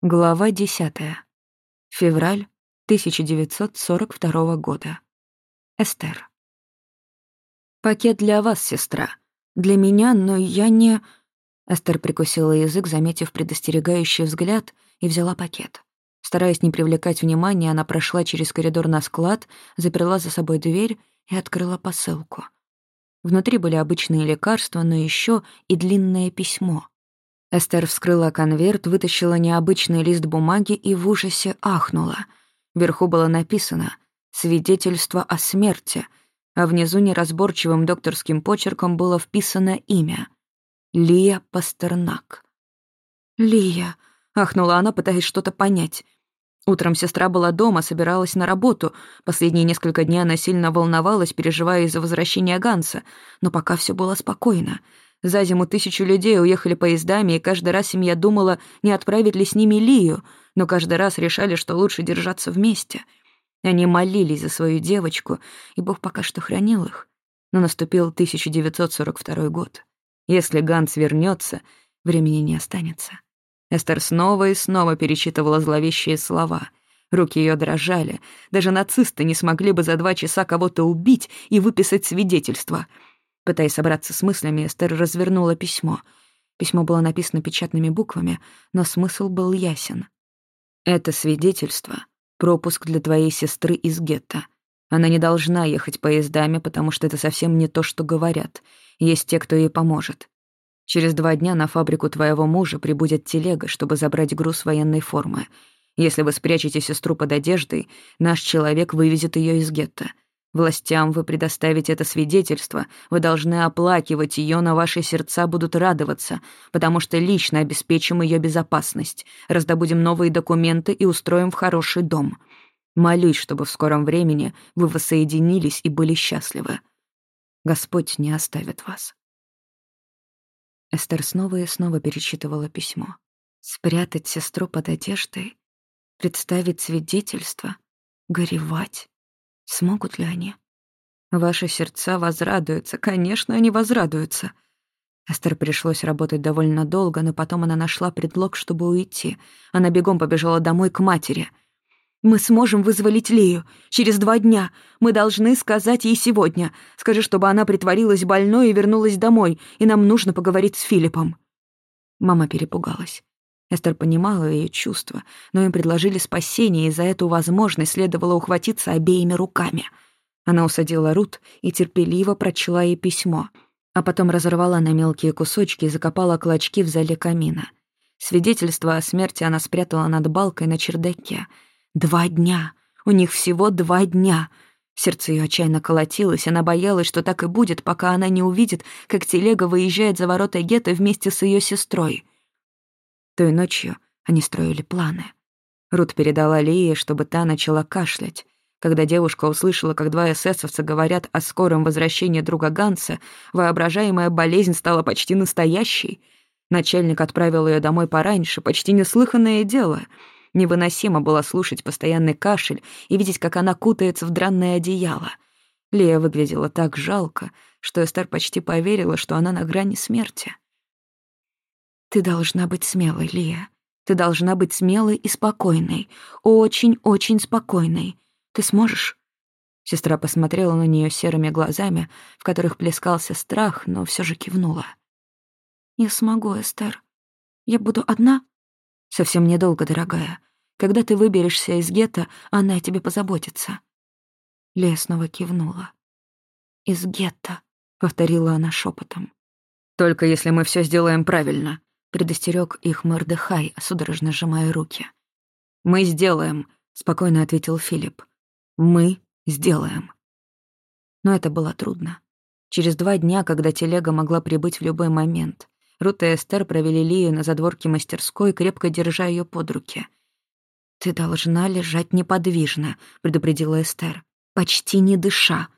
Глава 10. Февраль 1942 года. Эстер. «Пакет для вас, сестра. Для меня, но я не...» Эстер прикусила язык, заметив предостерегающий взгляд, и взяла пакет. Стараясь не привлекать внимания, она прошла через коридор на склад, заперла за собой дверь и открыла посылку. Внутри были обычные лекарства, но еще и длинное письмо — Эстер вскрыла конверт, вытащила необычный лист бумаги и в ужасе ахнула. Вверху было написано «Свидетельство о смерти», а внизу неразборчивым докторским почерком было вписано имя — Лия Пастернак. «Лия», — ахнула она, пытаясь что-то понять. Утром сестра была дома, собиралась на работу. Последние несколько дней она сильно волновалась, переживая из-за возвращения Ганса. Но пока все было спокойно — за зиму тысячу людей уехали поездами, и каждый раз семья думала, не отправить ли с ними Лию, но каждый раз решали, что лучше держаться вместе. Они молились за свою девочку, и Бог пока что хранил их. Но наступил 1942 год. Если Ганс вернется, времени не останется. Эстер снова и снова перечитывала зловещие слова. Руки ее дрожали. Даже нацисты не смогли бы за два часа кого-то убить и выписать свидетельство — Пытаясь собраться с мыслями, Эстер развернула письмо. Письмо было написано печатными буквами, но смысл был ясен. «Это свидетельство — пропуск для твоей сестры из гетто. Она не должна ехать поездами, потому что это совсем не то, что говорят. Есть те, кто ей поможет. Через два дня на фабрику твоего мужа прибудет телега, чтобы забрать груз военной формы. Если вы спрячете сестру под одеждой, наш человек вывезет ее из гетто. Властям вы предоставите это свидетельство, вы должны оплакивать ее, но ваши сердца будут радоваться, потому что лично обеспечим ее безопасность, раздобудем новые документы и устроим в хороший дом. Молюсь, чтобы в скором времени вы воссоединились и были счастливы. Господь не оставит вас. Эстер снова и снова перечитывала письмо. Спрятать сестру под одеждой, представить свидетельство, горевать. Смогут ли они? Ваши сердца возрадуются. Конечно, они возрадуются. Эстер пришлось работать довольно долго, но потом она нашла предлог, чтобы уйти. Она бегом побежала домой к матери. «Мы сможем вызволить Лию. Через два дня. Мы должны сказать ей сегодня. Скажи, чтобы она притворилась больной и вернулась домой, и нам нужно поговорить с Филиппом». Мама перепугалась. Эстер понимала ее чувства, но им предложили спасение, и за эту возможность следовало ухватиться обеими руками. Она усадила Рут и терпеливо прочла ей письмо, а потом разорвала на мелкие кусочки и закопала клочки в зале камина. Свидетельство о смерти она спрятала над балкой на чердаке. Два дня! У них всего два дня! Сердце ее отчаянно колотилось, она боялась, что так и будет, пока она не увидит, как телега выезжает за ворота гетто вместе с ее сестрой — той ночью они строили планы. Рут передала Лии, чтобы та начала кашлять. Когда девушка услышала, как два эсэсовца говорят о скором возвращении друга Ганса, воображаемая болезнь стала почти настоящей. Начальник отправил ее домой пораньше, почти неслыханное дело. Невыносимо было слушать постоянный кашель и видеть, как она кутается в дранное одеяло. Лия выглядела так жалко, что Эстер почти поверила, что она на грани смерти. Ты должна быть смелой, Лия. Ты должна быть смелой и спокойной. Очень-очень спокойной. Ты сможешь?» Сестра посмотрела на нее серыми глазами, в которых плескался страх, но все же кивнула. «Я смогу, Эстер. Я буду одна?» «Совсем недолго, дорогая. Когда ты выберешься из гетто, она о тебе позаботится». Лея снова кивнула. «Из гетто», — повторила она шепотом. «Только если мы все сделаем правильно», предостерег их Мордехай, судорожно сжимая руки. «Мы сделаем», — спокойно ответил Филипп. «Мы сделаем». Но это было трудно. Через два дня, когда телега могла прибыть в любой момент, Рут и Эстер провели Лию на задворке мастерской, крепко держа ее под руки. «Ты должна лежать неподвижно», — предупредила Эстер. «Почти не дыша».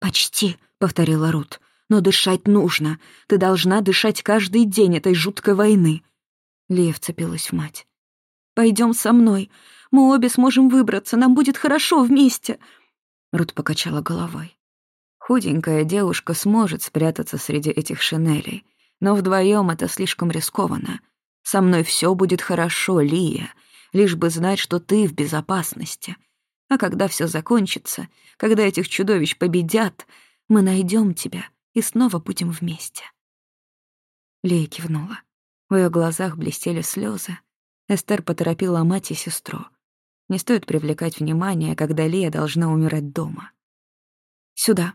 «Почти», — повторила Рут. Но дышать нужно. Ты должна дышать каждый день этой жуткой войны». Лия вцепилась в мать. Пойдем со мной. Мы обе сможем выбраться. Нам будет хорошо вместе». Рут покачала головой. Худенькая девушка сможет спрятаться среди этих шинелей, но вдвоем это слишком рискованно. Со мной все будет хорошо, Лия, лишь бы знать, что ты в безопасности. А когда все закончится, когда этих чудовищ победят, мы найдем тебя и снова будем вместе». Лия кивнула. В ее глазах блестели слезы. Эстер поторопила мать и сестру. Не стоит привлекать внимание, когда Лия должна умирать дома. «Сюда».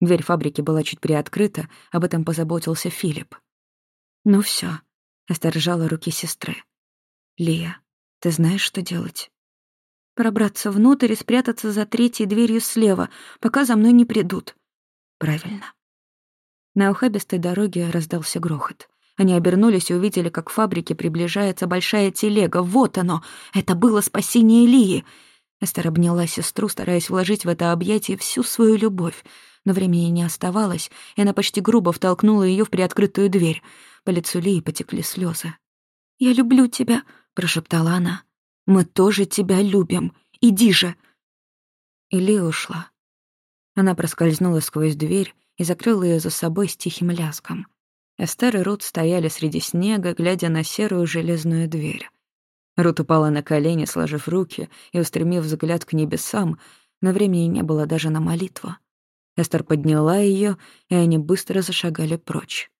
Дверь фабрики была чуть приоткрыта, об этом позаботился Филипп. «Ну все, Эстер сжала руки сестры. «Лия, ты знаешь, что делать?» «Пробраться внутрь и спрятаться за третьей дверью слева, пока за мной не придут». «Правильно». На ухабистой дороге раздался грохот. Они обернулись и увидели, как к фабрике приближается большая телега. Вот оно! Это было спасение Лии! Эстер обняла сестру, стараясь вложить в это объятие всю свою любовь. Но времени не оставалось, и она почти грубо втолкнула ее в приоткрытую дверь. По лицу Лии потекли слезы. «Я люблю тебя», — прошептала она. «Мы тоже тебя любим. Иди же!» И Лия ушла. Она проскользнула сквозь дверь и закрыла ее за собой с тихим ляском. Эстер и Рут стояли среди снега, глядя на серую железную дверь. Рут упала на колени, сложив руки и устремив взгляд к небесам, но времени не было даже на молитву. Эстер подняла ее, и они быстро зашагали прочь.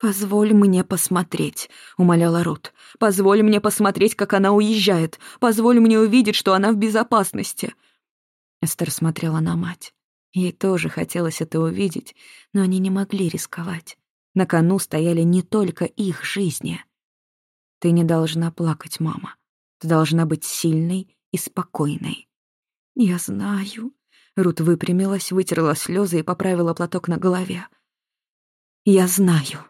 «Позволь мне посмотреть», — умоляла Рут. «Позволь мне посмотреть, как она уезжает. Позволь мне увидеть, что она в безопасности». Эстер смотрела на мать. Ей тоже хотелось это увидеть, но они не могли рисковать. На кону стояли не только их жизни. «Ты не должна плакать, мама. Ты должна быть сильной и спокойной». «Я знаю», Рут выпрямилась, вытерла слезы и поправила платок на голове. «Я знаю».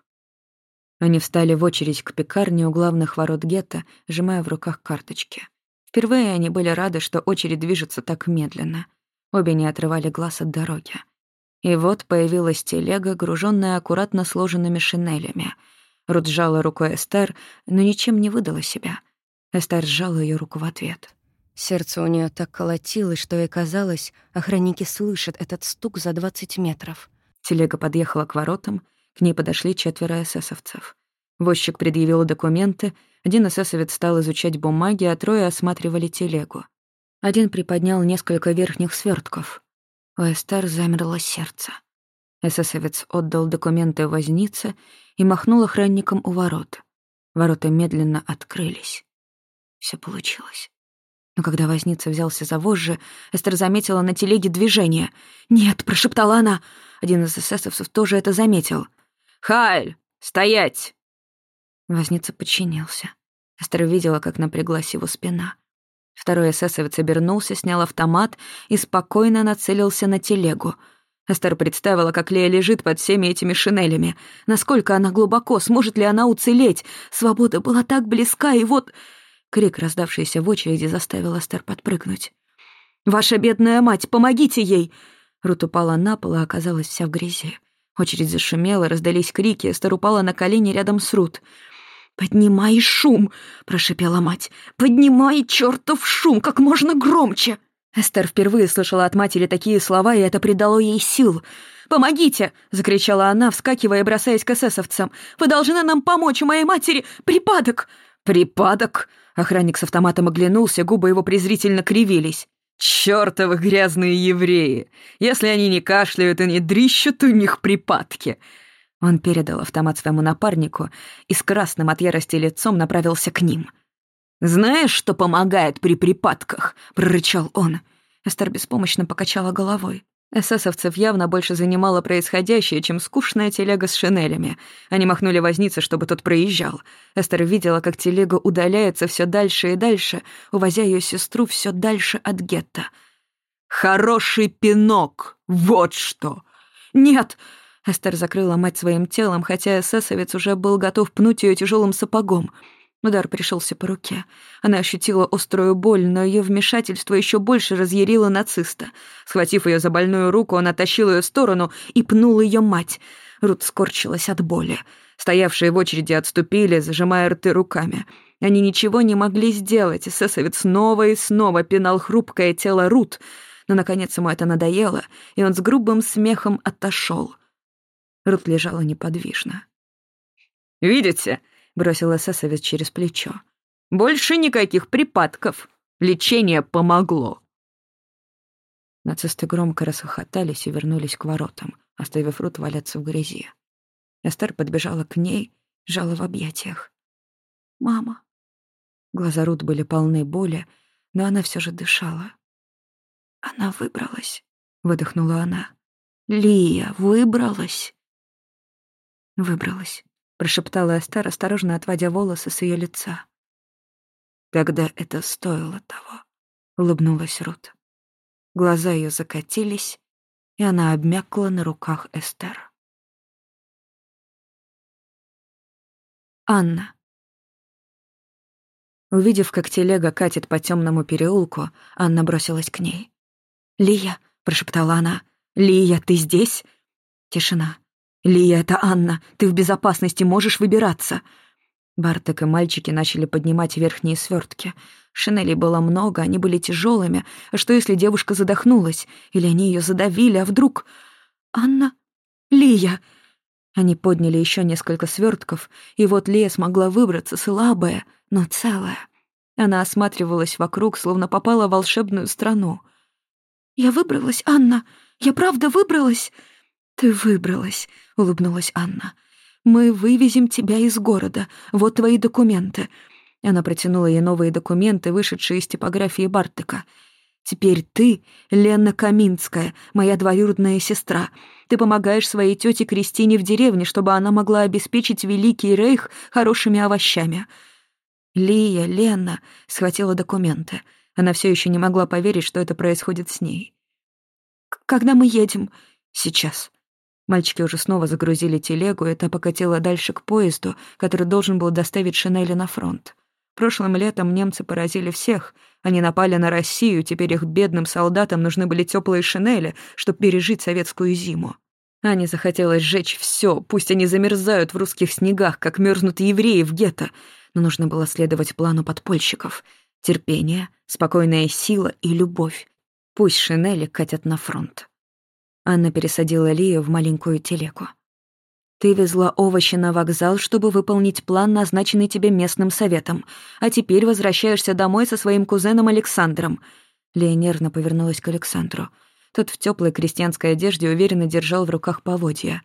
Они встали в очередь к пекарне у главных ворот гетто, сжимая в руках карточки. Впервые они были рады, что очередь движется так медленно. Обе не отрывали глаз от дороги. И вот появилась телега, груженная аккуратно сложенными шинелями. Рут сжала рукой Эстер, но ничем не выдала себя. Эстер сжала ее руку в ответ. Сердце у нее так колотилось, что ей казалось, охранники слышат этот стук за 20 метров. Телега подъехала к воротам, к ней подошли четверо эсэсовцев. Возчик предъявил документы, один эсэсовец стал изучать бумаги, а трое осматривали телегу. Один приподнял несколько верхних свертков. У Эстер замерло сердце. Эсэсовец отдал документы вознице и махнул охранникам у ворот. Ворота медленно открылись. Все получилось. Но когда возница взялся за вожжи, Эстер заметила на телеге движение. «Нет!» — прошептала она. Один из эсэсовцев тоже это заметил. «Хайль! Стоять!» Возница подчинился. Эстер видела, как напряглась его спина. Второй эсэсовец обернулся, снял автомат и спокойно нацелился на телегу. Эстер представила, как Лея лежит под всеми этими шинелями. Насколько она глубоко, сможет ли она уцелеть? Свобода была так близка, и вот... Крик, раздавшийся в очереди, заставил Эстер подпрыгнуть. «Ваша бедная мать, помогите ей!» Рут упала на пол и оказалась вся в грязи. Очередь зашумела, раздались крики, Эстер упала на колени рядом с Рут. «Поднимай шум!» — прошипела мать. «Поднимай чертов шум как можно громче!» Эстер впервые слышала от матери такие слова, и это придало ей сил. «Помогите!» — закричала она, вскакивая и бросаясь к эсэсовцам. «Вы должны нам помочь, у моей матери припадок!» «Припадок?» Охранник с автоматом оглянулся, губы его презрительно кривились. «Чёртовы грязные евреи! Если они не кашляют и не дрищут, у них припадки!» Он передал автомат своему напарнику и с красным от ярости лицом направился к ним. «Знаешь, что помогает при припадках?» — прорычал он. Эстер беспомощно покачала головой. Эсэсовцев явно больше занимало происходящее, чем скучная телега с шинелями. Они махнули вознице, чтобы тот проезжал. Эстер видела, как телега удаляется все дальше и дальше, увозя ее сестру все дальше от гетто. «Хороший пинок! Вот что!» «Нет!» Эстер закрыла мать своим телом, хотя эсэсовец уже был готов пнуть ее тяжелым сапогом — Удар пришелся по руке. Она ощутила острую боль, но ее вмешательство еще больше разъярило нациста. Схватив ее за больную руку, он оттащил ее в сторону и пнул ее мать. Рут скорчилась от боли. Стоявшие в очереди отступили, зажимая рты руками. Они ничего не могли сделать, и Сесовец снова и снова пинал хрупкое тело Рут. Но, наконец, ему это надоело, и он с грубым смехом отошел. Рут лежала неподвижно. «Видите?» бросил эсэсовец через плечо. «Больше никаких припадков. Лечение помогло». Нацисты громко расхохотались и вернулись к воротам, оставив Рут валяться в грязи. Эстер подбежала к ней, жала в объятиях. «Мама». Глаза Рут были полны боли, но она все же дышала. «Она выбралась», — выдохнула она. «Лия выбралась». «Выбралась», — прошептала Эстер, осторожно отводя волосы с ее лица. «Тогда это стоило того», — улыбнулась Рут. Глаза ее закатились, и она обмякла на руках Эстер. Анна. Увидев, как телега катит по темному переулку, Анна бросилась к ней. «Лия», — прошептала она, — «Лия, ты здесь?» Тишина. «Лия, это Анна. Ты в безопасности, можешь выбираться». Барток и мальчики начали поднимать верхние свертки. Шинелей было много, они были тяжелыми. А что, если девушка задохнулась? Или они ее задавили, а вдруг... «Анна? Лия!» Они подняли еще несколько свертков, и вот Лия смогла выбраться, слабая, но целая. Она осматривалась вокруг, словно попала в волшебную страну. «Я выбралась, Анна! Я правда выбралась!» «Ты выбралась», — улыбнулась Анна. Мы вывезем тебя из города. Вот твои документы». Она протянула ей новые документы, вышедшие из типографии Бартыка. «Теперь ты, Лена Каминская, моя двоюродная сестра. Ты помогаешь своей тете Кристине в деревне, чтобы она могла обеспечить Великий Рейх хорошими овощами». Лия, Лена схватила документы. Она все еще не могла поверить, что это происходит с ней. «Когда мы едем?» «Сейчас», Мальчики уже снова загрузили телегу, и та покатила дальше к поезду, который должен был доставить Шинели на фронт. Прошлым летом немцы поразили всех. Они напали на Россию, теперь их бедным солдатам нужны были теплые шинели, чтобы пережить советскую зиму. Ане захотелось сжечь все, пусть они замерзают в русских снегах, как мерзнут евреи в гетто. Но нужно было следовать плану подпольщиков. Терпение, спокойная сила и любовь. Пусть шинели катят на фронт. Анна пересадила Лию в маленькую телегу. «Ты везла овощи на вокзал, чтобы выполнить план, назначенный тебе местным советом, а теперь возвращаешься домой со своим кузеном Александром». Лия нервно повернулась к Александру. Тот в теплой крестьянской одежде уверенно держал в руках поводья.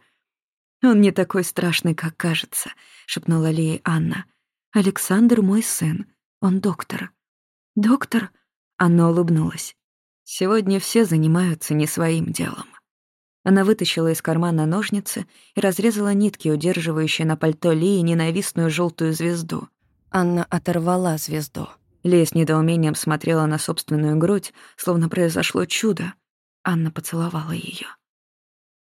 «Он не такой страшный, как кажется», — шепнула Лия Анна. «Александр мой сын. Он доктор». «Доктор?» — Анна улыбнулась. «Сегодня все занимаются не своим делом». Она вытащила из кармана ножницы и разрезала нитки, удерживающие на пальто Лии ненавистную желтую звезду. Анна оторвала звезду. Лия с недоумением смотрела на собственную грудь, словно произошло чудо. Анна поцеловала ее.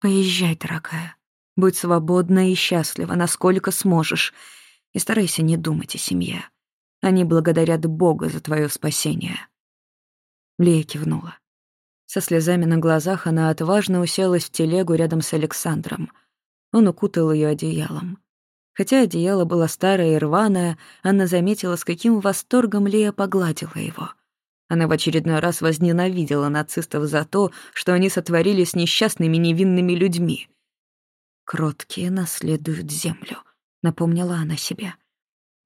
«Поезжай, дорогая. Будь свободна и счастлива, насколько сможешь. И старайся не думать о семье. Они благодарят Бога за твое спасение». Лия кивнула. Со слезами на глазах она отважно уселась в телегу рядом с Александром. Он укутал ее одеялом. Хотя одеяло было старое и рваное, Анна заметила, с каким восторгом Лея погладила его. Она в очередной раз возненавидела нацистов за то, что они сотворили с несчастными невинными людьми. «Кроткие наследуют землю», — напомнила она себе.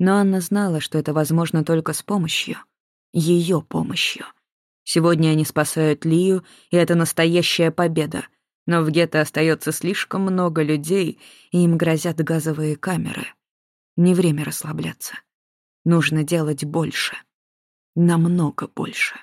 Но Анна знала, что это возможно только с помощью, ее помощью — Сегодня они спасают Лию, и это настоящая победа. Но в гетто остается слишком много людей, и им грозят газовые камеры. Не время расслабляться. Нужно делать больше. Намного больше.